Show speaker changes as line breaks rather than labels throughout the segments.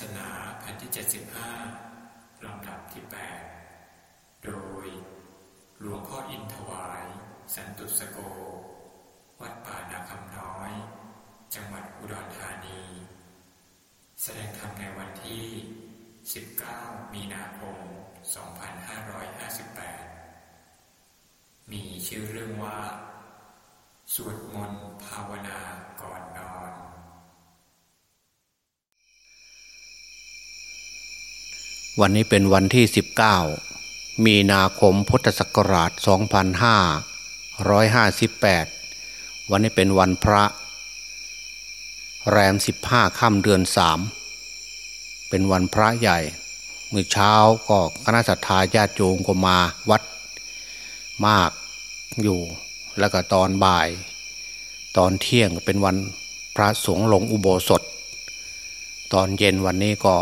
ศนาแผ่นที่ 75 ลำดับที่ 8 โดยหลวงพ่ออินทวาย สันตุสโก วัดป่านาคำน้อย จังหวัดอุดรธานี แสดงธรรมในวันที่ 19 มีนาคม 2558 มีชื่อเรื่องว่า สวดมนต์ภาวนาก่อนนอน
วันนี้เป็นวันที่ 19 มีนาคมพุทธศักราช 2558 วันนี้เป็นวันพระ แรม 15ค่ำเดือน 3 เป็นวันพระใหญ่ มื้อเช้าก็คณะสัตยาญาติโยมก็มาวัดมากอยู่แล้วก็ตอนบ่าย ตอนเที่ยงเป็นวันพระสงฆ์ลงอุโบสถ ตอนเย็นวันนี้ก็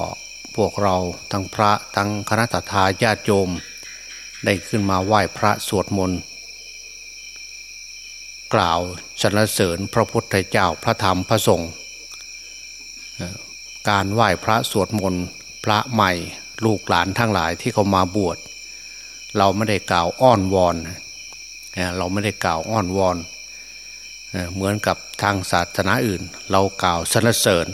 พวกเราทั้งพระทั้งคณะทาญาติโยม ได้ขึ้นมาไหว้พระสวดมนต์กล่าวสรรเสริญพระพุทธเจ้าพระธรรมพระสงฆ์การไหว้พระสวดมนต์พระใหม่ลูกหลานทั้งหลายที่เขามาบวช เราไม่ได้กล่าวอ้อนวอนเราไม่ได้กล่าวอ้อนวอน เหมือนกับทางศาสนาอื่น เรากล่าวสรรเสริญ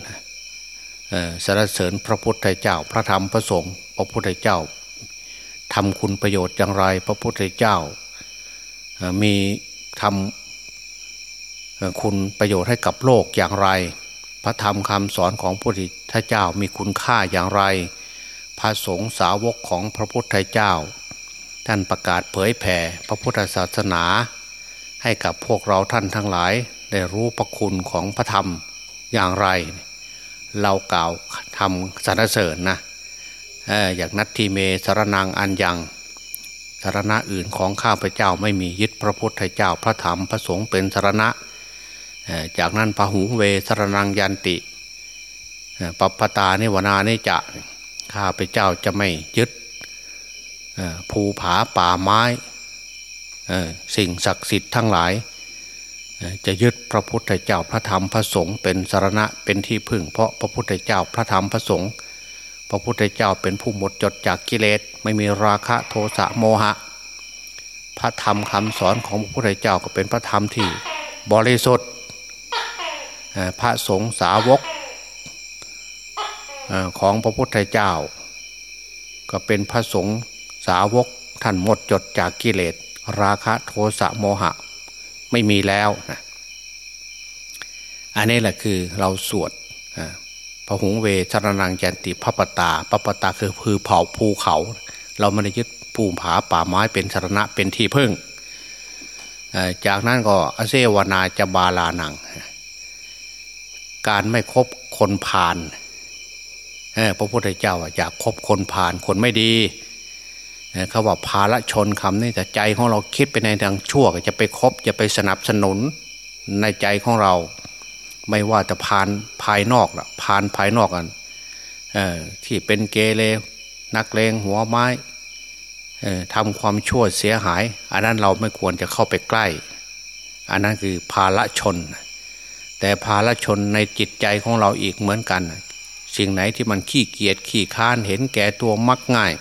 สรรเสริญพระพุทธเจ้า พระธรรมพระสงฆ์พระพุทธเจ้าทำคุณประโยชน์อย่างไร พระพุทธเจ้า มีทำคุณประโยชน์ให้กับโลกอย่างไร พระธรรมคำสอนของพระพุทธเจ้ามีคุณค่าอย่างไร พระสงฆ์สาวกของพระพุทธเจ้า ท่านประกาศเผยแผ่พระพุทธศาสนา ให้กับพวกเราท่านทั้งหลายได้รู้พระคุณของพระธรรมอย่างไร เรากล่าวทำสรรเสริญนะอย่างนัตทีเมสารนังอันยังสารณะอื่นของข้าพเจ้าไม่มียึดพระพุทธเจ้าพระธรรมพระสงฆ์เป็นสารณะ จากนั้นพหูเวสารนังยันติปัปปตาเนวนาเนจะข้าพเจ้าจะไม่ยึดภูผาป่าไม้สิ่งศักดิ์สิทธิ์ทั้งหลาย จะยึดพระพุทธเจ้าพระธรรมพระสงฆ์เป็นสารณะเป็นที่พึ่ง เพราะพระพุทธเจ้าพระธรรมพระสงฆ์พระพุทธเจ้าเป็นผู้หมดจดจากกิเลสไม่มีราคะโทสะโมหะ พระธรรมคำสอนของพระพุทธเจ้าก็เป็นพระธรรมที่บริสุทธิ์พระสงฆ์สาวกของพระพุทธเจ้า ก็เป็นพระสงฆ์สาวกท่านหมดจดจากกิเลส ราคะโทสะโมหะ ไม่มีแล้วนะอันนี้แหละคือเราสวดพระหงเวชรนังจันติพระปตาพระปตาคือพือเผาภูเขา เราไม่ได้ยึดภูผาป่าไม้เป็นสรณะเป็นที่พึ่ง จากนั้นก็อเซวนาจะบาลานัง การไม่คบคนพาลพระพุทธเจ้าอยากคบคนพาลคนไม่ดี เขาว่าภาละชนคำนี่แต่ใจของเราคิดไปในทางชั่วจะไปคบจะไปสนับสนุนในใจของเรา ไม่ว่าจะพานภายนอกละพานภายนอกกันที่เป็นเกเรนักเลงหัวไม้ทำความชั่วเสียหาย อันนั้นเราไม่ควรจะเข้าไปใกล้ อันนั้นคือภาละชน แต่ภาละชนในจิตใจของเราอีกเหมือนกัน สิ่งไหนที่มันขี้เกียจขี้ค้านเห็นแก่ตัวมักง่าย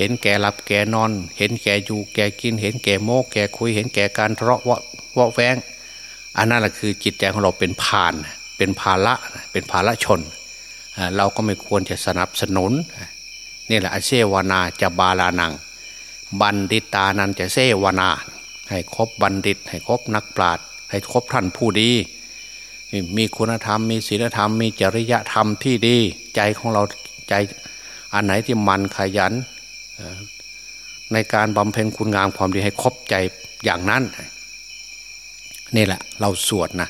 เห็นแก่หลับแก่นอน เห็นแก่อยู่แก่กิน เห็นแก่โม้แก่คุย เห็นแก่การทะเลาะวะวะแวงอันนั้นแหละคือจิตใจของเราเป็นผ่าน เป็นภาระเป็นภาระชน เราก็ไม่ควรจะสนับสนุนนี่แหละอเซวนาจะบาลานัง บัณฑิตานันจะเซวนา ให้ครบบัณฑิต ให้ครบนักปราชญ์ให้ครบท่านผู้ดี มีคุณธรรมมีศีลธรรม มีจริยธรรมที่ดี ใจของเราใจอันไหนที่มันขยัน ในการบำเพ็ญคุณงามความดีให้ครบใจอย่างนั้น นี่แหละ เราสวดนะ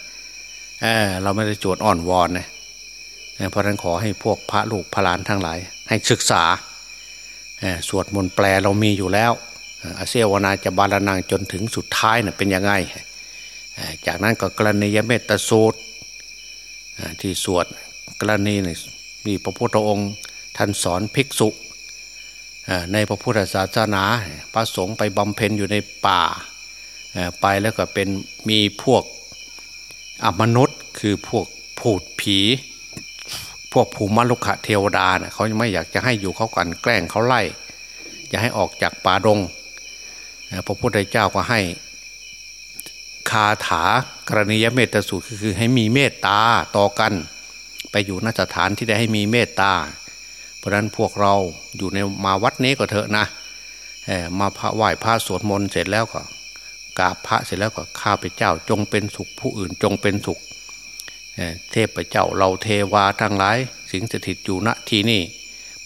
เเราไม่ได้สวดอ่อนวอนนะเพราะนั้นขอให้พวกพระลูกพระหลานทั้งหลาย ให้ศึกษาสวดมนต์แปลเรามีอยู่แล้วอาเซวนาจะบาลนังจนถึงสุดท้ายเนะ่ยเป็นยังไง จากนั้นก็กรณียเมตตาสูตรที่สวดกรณีนี้มีพระพุทธองค์ท่านสอนภิกษุ ในพระพุทธศาสนาพระสงฆ์ไปบำเพ็ญอยู่ในป่าไปแล้วก็เป็นมีพวกอมนุษย์คือพวกผูดผี พวกภูมิลุกขะเทวดาเนะ่ยเขาไม่อยากจะให้อยู่เขากันแกล้งเขาไล่อย่าให้ออกจากป่าดงพระพุทธเจ้าก็ให้คาถากรณียเมตสูตรคือให้มีเมตตาต่อกัน ไปอยู่นสถานที่ได้ให้มีเมตตา เพราะนั้นพวกเราอยู่ในมาวัดนี้ก็เถอะนะมาพระไหว้พระสวดมนต์เสร็จแล้วก็กราบพระเสร็จแล้วก็ข้าพเจ้าจงเป็นสุขผู้อื่นจงเป็นสุขเทพเจ้าเราเทวาทั้งหลาย สิงสถิตอยู่ณที่นี่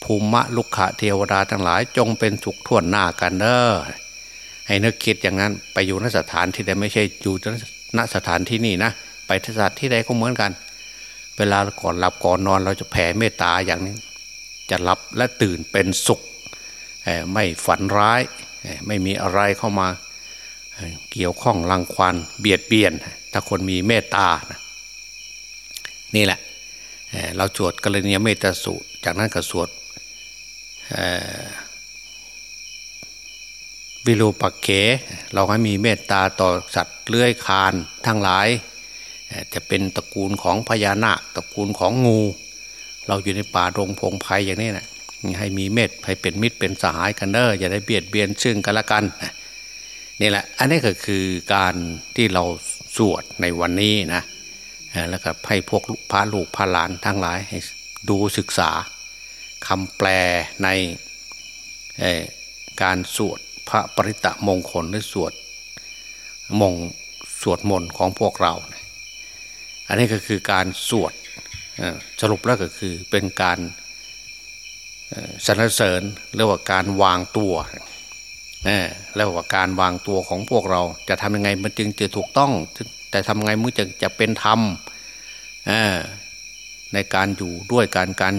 ภูมิลุกขะเทวดาทั้งหลาย จงเป็นสุขท่วนหน้ากันเด้อให้นึกคิดอย่างนั้นไปอยู่ณสถานที่ใดไม่ใช่อยู่ณสถานที่นี่นะไปสถานที่ใดก็เหมือนกัน เวลาก่อนหลับก่อนนอนเราจะแผ่เมตตาอย่างนี้ จะหลับและตื่นเป็นสุข ไม่ฝันร้าย ไม่มีอะไรเข้ามาเกี่ยวข้องรังควานเบียดเบียน ถ้าคนมีเมตตานะนี่แหละเราสวดกรณียเมตสุจากนั้นก็สวดวิรูปักเขเราให้มีเมตตาต่อสัตว์เลื้อยคานทั้งหลาย จะเป็นตระกูลของพญานาคตระกูลของงู เราอยู่ในป่ารงพงไพ่อย่างนี้นะให้มีเมตให้เป็นมิตรเป็นสหายกันเนออย่าได้เบียดเบียนซึ่งกันและกันนี่แหละ อันนี้ก็คือการที่เราสวดในวันนี้นะแล้วก็ให้พวกพระลูกพระหลานทั้งหลายให้ดูศึกษาคำแปลในการสวดพระปริตะมงคลหรือสวดมงสวดมนต์ของพวกเรา อันนี้ก็คือการสวด สรุปแล้วก็คือเป็นการสรรเสริญเรียกว่าการวางตัวแล้วว่าการวางตัวของพวกเรา จะทำยังไงมันจึงจะถูกต้อง แต่ทำไงมันจะจะเป็นธรรมในการอยู่ด้วยการการ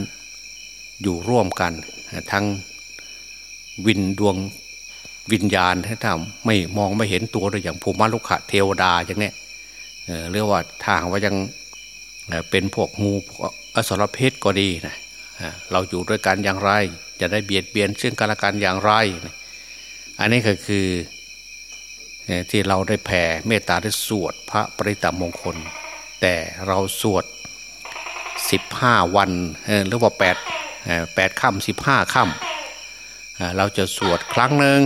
อยู่ร่วมกัน ทั้งวินดวงวิญญาณถ้าทำไม่มองไม่เห็นตัวเลยอย่างภูมิลุกขะเทวดาอย่างเนี้ยเรียกว่าทางว่ายัง เป็นพวกงูอสรเพศก็ดีนะเราอยู่ด้วยกันอย่างไร จะได้เบียดเบียนซึ่งกันและกันอย่างไร อันนี้ก็คือที่เราได้แผ่เมตตาได้สวดพระปริตมงคล แต่เราสวดสิบห้าวันหรือว่าแปดแปดค่ำสิบห้าค่ำเราจะสวดครั้งหนึ่ง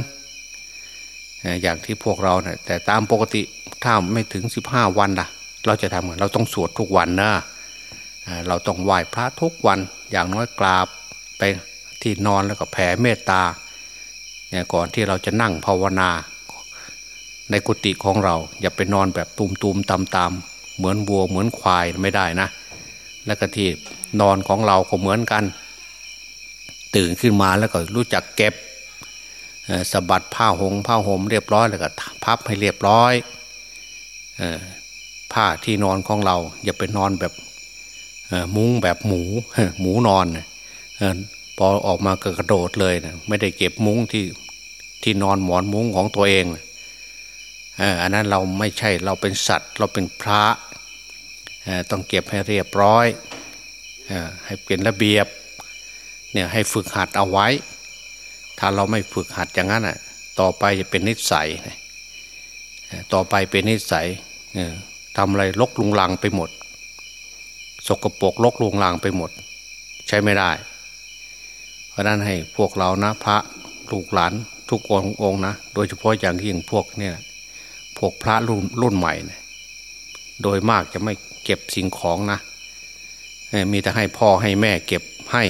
อย่างที่พวกเราเนะ่ยแต่ตามปกติถ้าไม่ถึงสิบห้าวันล่ะ เราจะทำเราต้องสวดทุกวันนะเราต้องไหว้พระทุกวันอย่างน้อยกราบไปที่นอนแล้วก็แผ่เมตตาเนี่ยก่อนที่เราจะนั่งภาวนา ในกุฏิของเรา อย่าไปนอนแบบตุมตุมตามตามเหมือนวัวเหมือนควายไม่ได้นะ แล้วก็ที่นอนของเราก็เหมือนกัน ตื่นขึ้นมาแล้วก็รู้จักเก็บสะบัดผ้าหงผ้าห่มเรียบร้อยแล้วก็พับให้เรียบร้อย ผ้าที่นอนของเรา อย่าไปนอนแบบมุ้งแบบหมูหมูนอนพอออกมาก็กระโดดเลยนะไม่ได้เก็บมุ้งที่ที่นอนหมอนมุ้งของตัวเองอันนั้นเราไม่ใช่เราเป็นสัตว์ เราเป็นพระต้องเก็บให้เรียบร้อยให้เป็นระเบียบเนี่ยให้ฝึกหัดเอาไว้ ถ้าเราไม่ฝึกหัดอย่างนั้นอะ ต่อไปจะเป็นนิสัย ต่อไปเป็นนิสัย ทำอะไรลกลุงลังไปหมด สกปรกลกลุงลางไปหมด ใช้ไม่ได้ เพราะนั้นให้พวกเรานะพระลูกหลานทุกององนะ โดยเฉพาะอย่างยิ่งพวกเนี่ยพวกพระรุ่นรุ่นใหม่เนี่ยโดยมากจะไม่เก็บสิ่งของนะมีแต่ให้พ่อให้แม่เก็บให้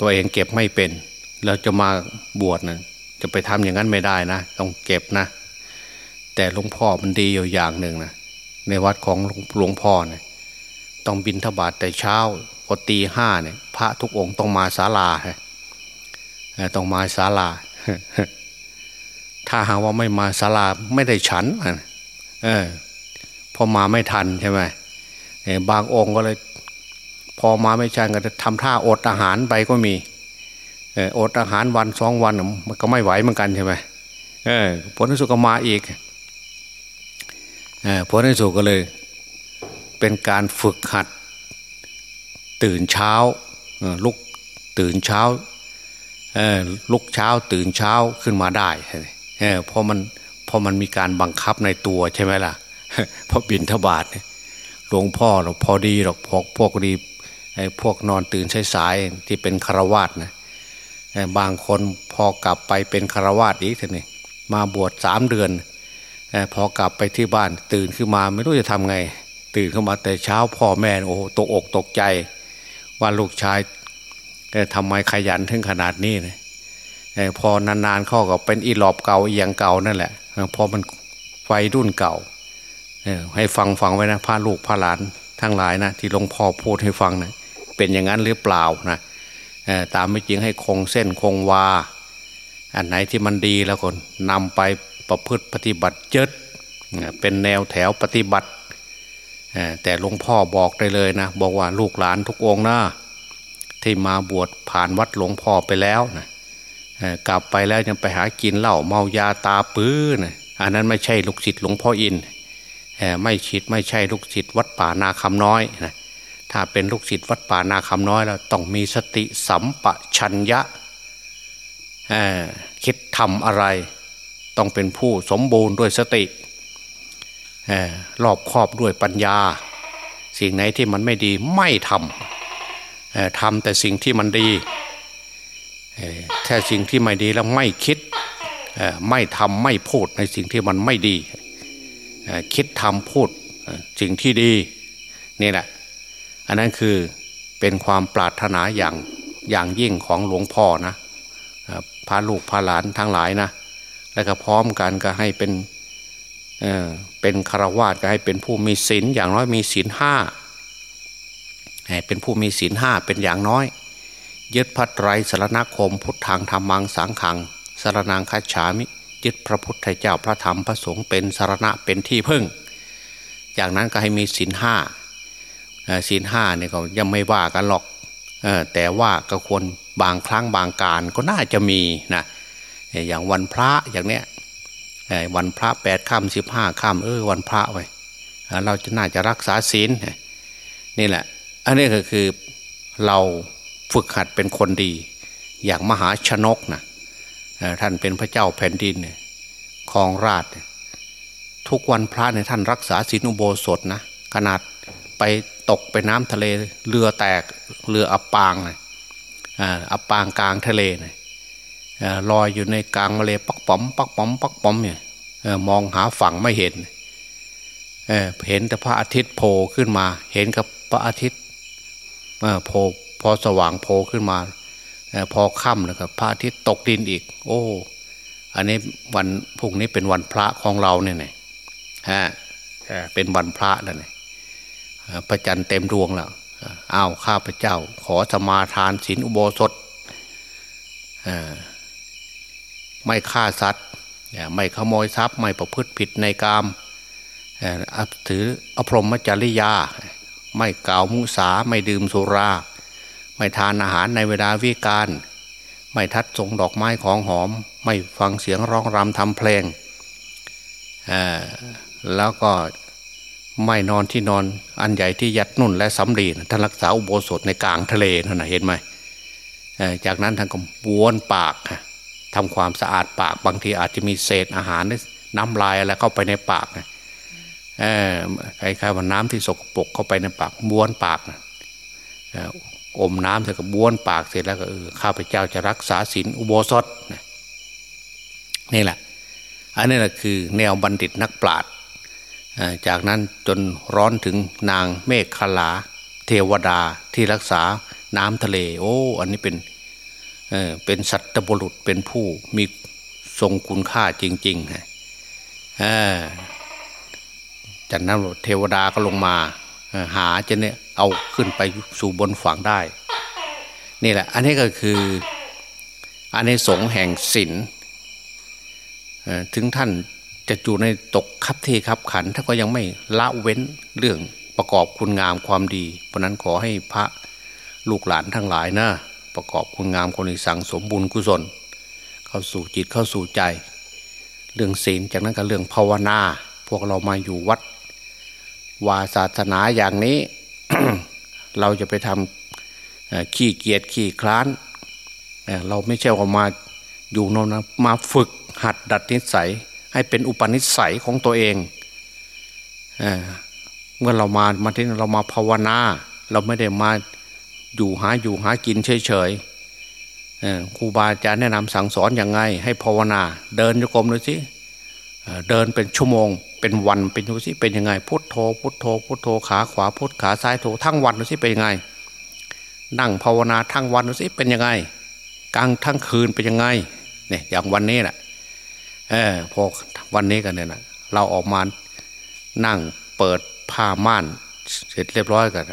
ตัวเองเก็บไม่เป็นเราจะมาบวชนะจะไปทำอย่างนั้นไม่ได้นะ ต้องเก็บนะ แต่หลวงพ่อมันดีอยู่อย่างหนึ่งนะในวัดของหลวงพ่อเนี่ยต้องบินทบาทแต่เช้าพอตีห้าเนี่ย พระทุกองค์ต้องมาศาลาต้องมาศาลา ถ้าหากว่าไม่มาศาลาไม่ได้ฉันเออพอมาไม่ทันใช่ไหมบางองค์ก็เลย พอมาไม่ชันก็จะทำท่าอดอาหารไปก็มีอดอาหารวันสองวันมันก็ไม่ไหวเหมือนกันใช่ไหมเออผลทุสุดก็มาอีก ผลที่สุดก็เลย เป็นการฝึกหัด ตื่นเช้าลุกตื่นเช้าลุกเช้าตื่นเช้าขึ้นมาได้เพราะมันเพราะมันมีการบังคับในตัวใช่ไหมล่ะเพราะบินทบาทหลวงพ่อเราพอดีหรอกพกพวกดีพวกนอนตื่นสายๆที่เป็นคารวาสนะบางคนพอกลับไปเป็นคารวาสอีกทีนี่มาบวชสามเดือน พอกลับไปที่บ้านตื่นขึ้นมาไม่รู้จะทำไง ตื่นขึ้นมาแต่เช้าพ่อแม่โอ้ตกอกตกใจ ว่าลูกชายทำไมขยันถึงขนาดนี้นะพอนานๆเข้าก็เป็นอีหลอบเก่าอียงเก่านั่นแหละพอมันไฟรุ่นเก่าให้ฟังฟังไว้นะพาลูกพาหลานทั้งหลายนะที่หลวงพ่อพูดให้ฟังนะเป็นอย่างนั้นหรือเปล่านะตามไม่จริงให้คงเส้นคงวา อันไหนที่มันดีแล้วคนนำไป ประพฤติปฏิบัติเจิดเป็นแนวแถวปฏิบัติ แต่หลวงพ่อบอกได้เลยนะ บอกว่าลูกหลานทุกองนะที่มาบวชผ่านวัดหลวงพ่อไปแล้วนะกลับไปแล้วยังไปหากินเหล้าเมายาตาปื้อนะอันนั้นไม่ใช่ลูกศิษย์หลวงพ่ออินไม่ชิดไม่ใช่ลูกศิษย์วัดป่านาคำน้อยนะถ้าเป็นลูกศิษย์วัดป่านาคำน้อยแล้วต้องมีสติสัมปชัญญะคิดทำอะไร ต้องเป็นผู้สมบูรณ์ด้วยสติรอบครอบด้วยปัญญา สิ่งไหนที่มันไม่ดีไม่ทำทำแต่สิ่งที่มันดีแค่สิ่งที่ไม่ดีแล้วไม่คิดไม่ทำไม่พูดในสิ่งที่มันไม่ดี คิดทำพูดสิ่งที่ดีนี่แหละ อันนั้นคือเป็นความปรารถนาอย่างอย่างยิ่งของหลวงพ่อนะพาลูกพาหลานทั้งหลายนะ แล้วก็พร้อมกันก็ให้เป็นเเป็นคารวาสก็ให้เป็นผู้มีศีลอย่างน้อยมีศีลห้าเป็นผู้มีศีลห้าเป็นอย่างน้อย ยึดพัดไรสารณคม พุทธังธรรมังสังขังสารนางคัจฉามิ ยึดพระพุทธเจ้าพระธรรมพระสงฆ์เป็นสารณะเป็นที่พึ่ง จากนั้นก็ให้มีศีลห้าศีลห้าเนี่ยก็ยังไม่ว่ากันหรอกแต่ว่าก็ควรบางครั้งบางการก็น่าจะมีนะ อย่างวันพระอย่างเนี้ยวันพระแปดค่ำสิบห้าค่ำเออวันพระไว้เราจะน่าจะรักษาศีลนี่แหละ อันนี้ก็คือเราฝึกหัดเป็นคนดี อย่างมหาชนกนะท่านเป็นพระเจ้าแผ่นดินครองราช ทุกวันพระเนี่ยท่านรักษาศีลอุโบสถนะขนาดไปตกไปน้ำทะเลเรือแตกเรืออับปางเลยอับปางกลางทะเลนี่ย ลอยอยู่ในกลางทะเลปักป๋อมปักป๋อมปักป๋อมเนี่ยมองหาฝั่งไม่เห็นเเห็นแต่พระอาทิตย์โผล่ขึ้นมา เห็นกับพระอาทิตย์โผล่พอสว่างโผล่ขึ้นมาพอค่ำนะครับ พระอาทิตย์ตกดินอีก โอ้ อันนี้วันพรุ่งนี้เป็นวันพระของเราเนี่ยฮะเป็นวันพระแล้วเนี่ยพระจันทร์เต็มดวงแล้วอ้าวข้าพเจ้า ขอสมาทานศีลอุโบสถอ่า ไม่ฆ่าสัตว์ไม่ขโมยทรัพย์ไม่ประพฤติผิดในกามถืออภรมจริยา ไม่กล่าวมุสาไม่ดื่มสุรา ไม่ทานอาหารในเวลาวิการ ไม่ทัดทรงดอกไม้ของหอม ไม่ฟังเสียงร้องรำทำเพลง แล้วก็ไม่นอนที่นอนอันใหญ่ที่ยัดนุ่นและสำลีท่านรักษาอุโบสถในกลางทะเลนั่นเห็นไหมจากนั้นท่านก็บ้วนปาก ทำความสะอาดปากบางทีอาจจะมีเศษอาหารน้ำลายอะไรเข้าไปในปากคล้ายๆว่าน้ำที่สกปรกเข้าไปในปากบ้วนปากอมน้ำเสร็จก็บ้วนปากเสร็จแล้วก็เออข้าพเจ้าจะรักษาศีลอุโบสถนี่แหละ อันนี้แหละคือแนวบัณฑิตนักปราชญ์จากนั้นจนร้อนถึงนางเมฆขลา เทวดาที่รักษาน้ำทะเล โอ้ อันนี้เป็น เเป็นสัตบุรุษเป็นผู้มีทรงคุณค่าจริงๆฮะจากนั้นเทวดาก็ลงมาหาจะเนี่ยเอาขึ้นไปสู่บนฝั่งได้ นี่แหละ อันนี้ก็คืออันนี้สงแห่งศีลถึงท่านจะอยู่ในตกคับเทคับขันถ้านก็ยังไม่ละเว้นเรื่องประกอบคุณงามความดี เพราะนั้นขอให้พระลูกหลานทั้งหลายนะ ประกอบคุณงามคนสั่งสมบุญกุศล เข้าสู่จิตเข้าสู่ใจ เรื่องศีลจากนั้นก็เรื่องภาวนา พวกเรามาอยู่วัด วาศาสนาอย่างนี้ เราจะไปทำขี้เกียจขี้คลาน เราไม่ใช่ว่ามาอยู่นนมาฝึกหัดดัดนิสัย ให้เป็นอุปนิสัยของตัวเองเเมื่อเรามามาที่เรามาภาวนา เราไม่ได้มา อยู่หาอยู่หากินเฉยๆครูบาอาจารย์แนะนำสั่งสอนอย่างไง ให้ภาวนา เดินโยกรมดูสิเดินเป็นชั่วโมง เป็นวันเป็นดูสิเป็นยังไงพุทโธพุทโธพุทโธขาขวาพุทขาซ้ายโธทั้งวันดูสิเป็นยังไง นั่งภาวนาทั้งวันดูสิเป็นยังไง กลางทั้งคืนเป็นยังไงเนี่ยอย่างวันนี้แหละเออพอวันนี้กันเนี่ยนะเราออกมานั่งเปิดผ้าม่านเสร็จเรียบร้อยกัน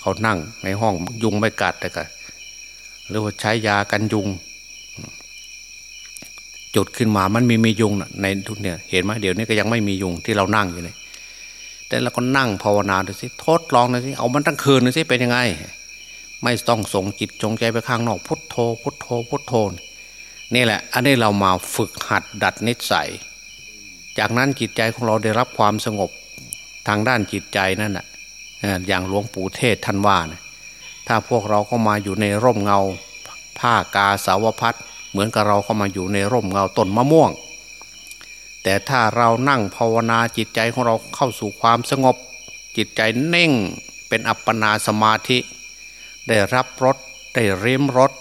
เขานั่งในห้องยุงไม่กัดแต่กันหรือว่าใช้ยากันยุง จุดขึ้นมามันมีมียุงในทุกเนี่ย เห็นไหมเดี๋ยวนี้ก็ยังไม่มียุงที่เรานั่งอยู่เนี่ยแต่เราก็นั่งภาวนาดูสิทดลองดูสิเอามันตั้งคืนดูสิเป็นยังไง ไม่ต้องส่งจิตจงใจไปข้างนอก พุทโธ พุทโธ พุทโธนี่แหละ อันนี้เรามาฝึกหัดดัดนิสัย จากนั้นจิตใจของเราได้รับความสงบทางด้านจิตใจนั่นแหะ อย่างหลวงปู่เทศท่านว่านะถ้าพวกเราเข้ามาอยู่ในร่มเงาผ้ากาสาวพัดเหมือนกับเราเข้ามาอยู่ในร่มเงาต้นมะม่วง แต่ถ้าเรานั่งภาวนาจิตใจของเราเข้าสู่ความสงบ จิตใจเน่งเป็นอัปปนาสมาธิ ได้รับรสได้เรียมรส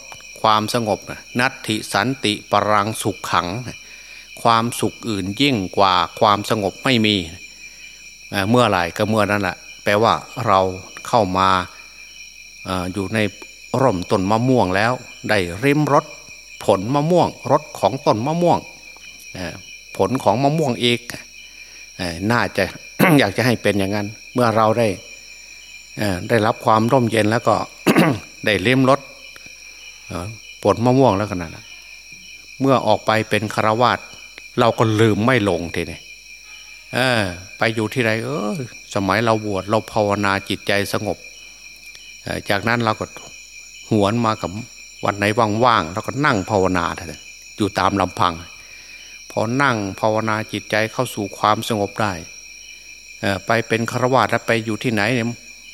ความสงบนัตถิสันติปรังสุขขัง ความสุขอื่นยิ่งกว่าความสงบไม่มี เมื่อไหร่ก็เมื่อนั้นแหละ ลว่าเราเข้ามาอยู่ในร่มต้นมะม่วงแล้ว ได้ริมรสผลมะม่วงรสของต้นมะม่วงผลของมะม่วงอีกน่าจะอยากจะให้เป็นอย่างนั้น เมื่อเราได้ได้รับความร่มเย็นแล้วก็ได้เลี้มรสผลมะม่วงแล้วขนาดนั้นเมื่อออกไปเป็นคารวาสเราก็ลืมไม่ลงทีนี้ เออ ไปอยู่ที่ไรเออสมัยเราบวชเราภาวนาจิตใจสงบจากนั้นเราก็หวนมากับวันไหนว่างๆเราก็นั่งภาวนาอยู่ตามลำพัง พอนั่งภาวนาจิตใจเข้าสู่ความสงบได้ไปเป็นฆราวาสแล้วไปอยู่ที่ไหนเนี่ย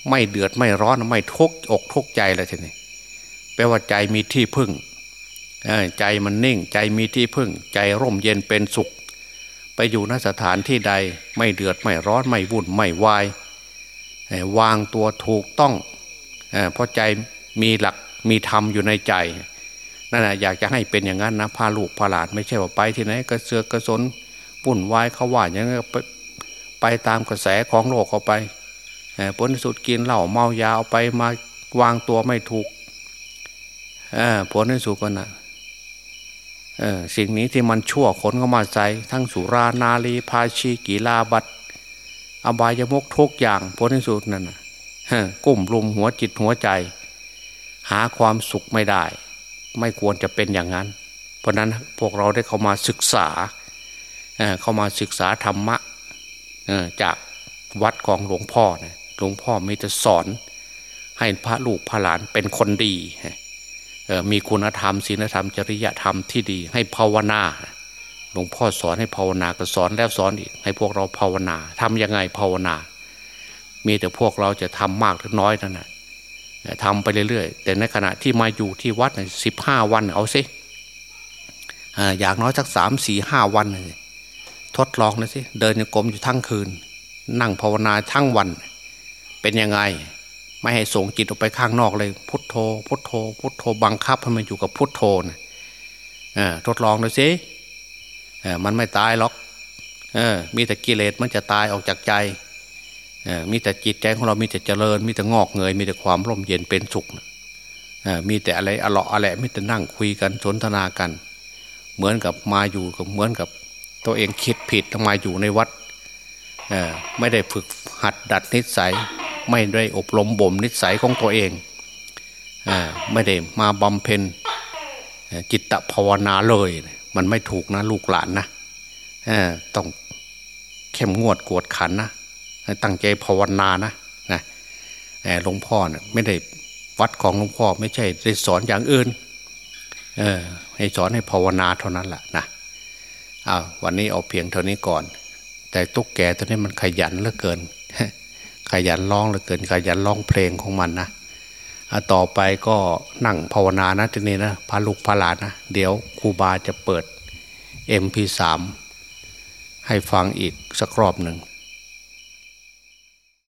ไม่เดือดไม่ร้อนไม่ทุกอกทุกใจเลยทีนี้แปลว่าใจมีที่พึ่งใจมันนิ่ง ใจมีที่พึ่ง ใจร่มเย็นเป็นสุข ไปอยู่นสถานที่ใดไม่เดือดไม่ร้อนไม่วุ่นไม่วายวางตัวถูกต้องเพราะใจมีหลักมีธรรมอยู่ในใจนั่นแหะอยากจะให้เป็นอย่างนั้นนะพาลูกพาหลานไม่ใช่ว่าไปที่ไหนกระเสือกกระสนปุ่นวายเขาว่าอย่างนี้ไปไปตามกระแสของโลกเขาไปผลสุดกินเหล้าเมายาเอาไปมาวางตัวไม่ถูกผลในสุดก็นะ สิ่งนี้ที่มันชั่วขนเข้ามาใส่ทั้งสุรานาลีพาชีกีลาบัตอบายมุกทุกอย่างผลที่สุดนั่นกุ้มลุมหัวจิตหัวใจ หาความสุขไม่ได้ ไม่ควรจะเป็นอย่างนั้น เพราะนั้นพวกเราได้เข้ามาศึกษาเข้ามาศึกษาธรรมะจากวัดของหลวงพ่อหลวงพ่อมีแต่สอน ให้พระลูกพระหลานเป็นคนดี มีคุณธรรมศีลธรรม จริยธรรมที่ดีให้ภาวนาหลวงพ่อสอนให้ภาวนาก็สอนแล้วสอนอีกให้พวกเราภาวนา ทํำยังไงภาวนา มีแต่พวกเราจะทำมากหรือน้อยนั่นแหละทำไปเรื่อยๆ แต่ในขณะที่มาอยู่ที่วัดสิบห้าวันเอาสิอยากน้อยสักสามสี่ห้าวันเลยทดลองนะสิเดินโยกมอยู่ทั้งคืน นั่งภาวนาทั้งวัน เป็นยังไง ไม่ให้ส่งจิตออกไปข้างนอกเลย พุทโธ พุทโธ พุทโธบังคับให้มันอยู่กับพุทโธนะทดลองดูสิมันไม่ตายหรอกมีแต่กิเลสมันจะตายออกจากใจมีแต่จิตใจของเรามีแต่เจริญ มีแต่งอกเงย มีแต่ความร่มเย็นเป็นสุขมีแต่อะไรอร่ออะไรมีแต่นั่งคุยกันสนทนากัน เหมือนกับมาอยู่กับเหมือนกับตัวเองคิดผิดทำไมอยู่ในวัดไม่ได้ฝึกหัดดัดนิสัย ไม่ได้อบรมบ่มนิสัยของตัวเองอไม่ได้มาบำเพ็ญจิตภาวนาเลย มันไม่ถูกนะลูกหลานนะต้องเข้มงวดกวดขันนะตั้งใจภาวนานะนะหลวงพ่อเนี่ยไม่ได้วัดของหลวงพ่อไม่ใช่ได้สอนอย่างอื่นเออให้สอนให้ภาวนาเท่านั้นแหละนะอ้าววันนี้เอาเพียงเท่านี้ก่อน แต่ตุ๊กแกตัวนี้มันขยันเหลือเกิน ขยันร้องเหลือเกินขยันร้องเพลงของมันนะต่อไปก็นั่งภาวนานะทีนี้นะพาลูกพาหลานนะเดี๋ยวครูบาจะเปิด MP3 ให้ฟังอีกสักรอบหนึ่ง